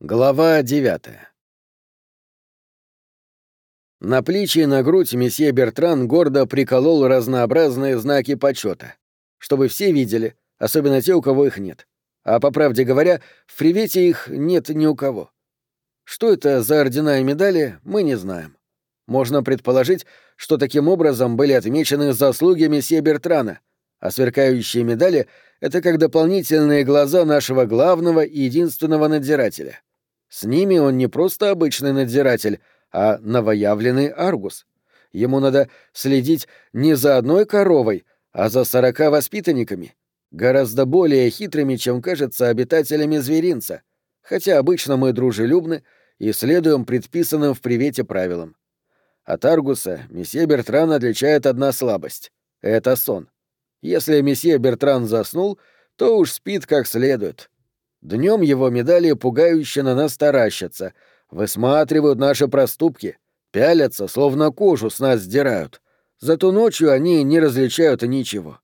Глава девятая. На плечи и на грудь месье Бертран гордо приколол разнообразные знаки почета, чтобы все видели, особенно те, у кого их нет. А по правде говоря, в привете их нет ни у кого. Что это за ордена и медали, мы не знаем. Можно предположить, что таким образом были отмечены заслуги месье Бертрана, а сверкающие медали — это как дополнительные глаза нашего главного и единственного надзирателя. С ними он не просто обычный надзиратель, а новоявленный Аргус. Ему надо следить не за одной коровой, а за сорока воспитанниками, гораздо более хитрыми, чем кажется обитателями зверинца, хотя обычно мы дружелюбны и следуем предписанным в привете правилам. От Аргуса месье Бертран отличает одна слабость — это сон. Если месье Бертран заснул, то уж спит как следует — Днем его медали пугающе на нас таращатся, высматривают наши проступки, пялятся, словно кожу с нас сдирают. Зато ночью они не различают ничего.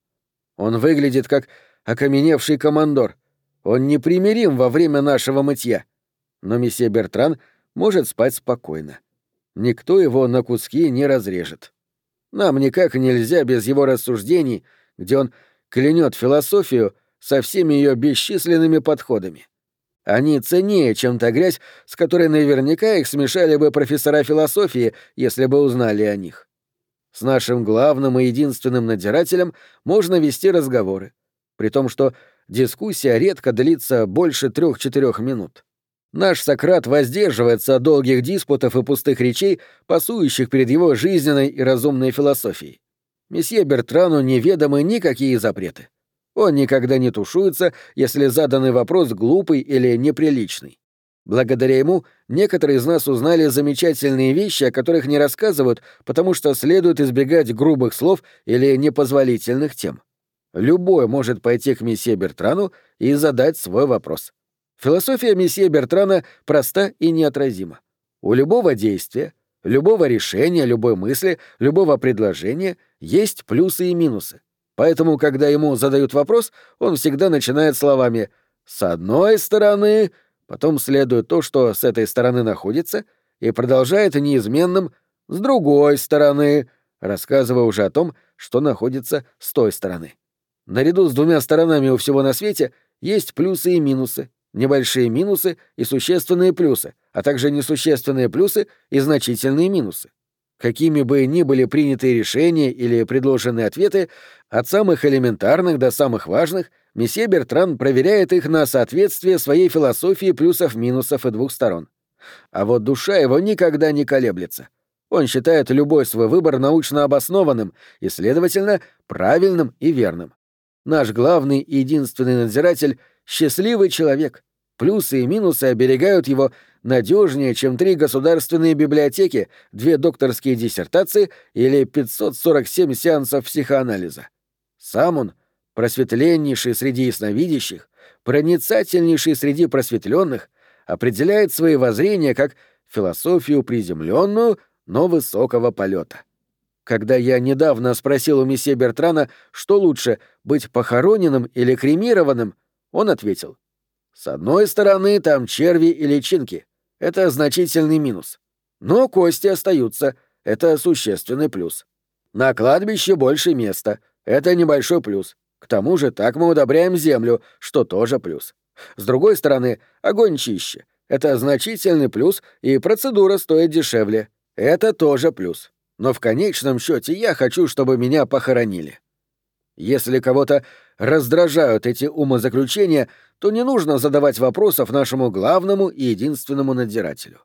Он выглядит как окаменевший командор. Он непримирим во время нашего мытья. Но месье Бертран может спать спокойно. Никто его на куски не разрежет. Нам никак нельзя без его рассуждений, где он клянет философию, со всеми ее бесчисленными подходами. Они ценнее, чем та грязь, с которой наверняка их смешали бы профессора философии, если бы узнали о них. С нашим главным и единственным надзирателем можно вести разговоры, при том, что дискуссия редко длится больше трех-четырех минут. Наш Сократ воздерживается от долгих диспутов и пустых речей, пасующих перед его жизненной и разумной философией. Месье Бертрану неведомы никакие запреты. Он никогда не тушуется, если заданный вопрос глупый или неприличный. Благодаря ему некоторые из нас узнали замечательные вещи, о которых не рассказывают, потому что следует избегать грубых слов или непозволительных тем. Любой может пойти к месье Бертрану и задать свой вопрос. Философия месье Бертрана проста и неотразима. У любого действия, любого решения, любой мысли, любого предложения есть плюсы и минусы. Поэтому, когда ему задают вопрос, он всегда начинает словами «с одной стороны», потом следует то, что с этой стороны находится, и продолжает неизменным «с другой стороны», рассказывая уже о том, что находится с той стороны. Наряду с двумя сторонами у всего на свете есть плюсы и минусы, небольшие минусы и существенные плюсы, а также несущественные плюсы и значительные минусы. Какими бы ни были приняты решения или предложенные ответы, от самых элементарных до самых важных, месье Бертран проверяет их на соответствие своей философии плюсов-минусов и двух сторон. А вот душа его никогда не колеблется. Он считает любой свой выбор научно обоснованным и, следовательно, правильным и верным. Наш главный и единственный надзиратель — счастливый человек. Плюсы и минусы оберегают его надежнее, чем три государственные библиотеки, две докторские диссертации или 547 сеансов психоанализа. Сам он — просветленнейший среди ясновидящих, проницательнейший среди просветленных, определяет свои воззрения как философию приземленную, но высокого полета. Когда я недавно спросил у месье Бертрана, что лучше, быть похороненным или кремированным, он ответил. С одной стороны, там черви и личинки. Это значительный минус. Но кости остаются. Это существенный плюс. На кладбище больше места. Это небольшой плюс. К тому же так мы удобряем землю, что тоже плюс. С другой стороны, огонь чище. Это значительный плюс, и процедура стоит дешевле. Это тоже плюс. Но в конечном счете я хочу, чтобы меня похоронили. Если кого-то раздражают эти умозаключения, то не нужно задавать вопросов нашему главному и единственному надзирателю.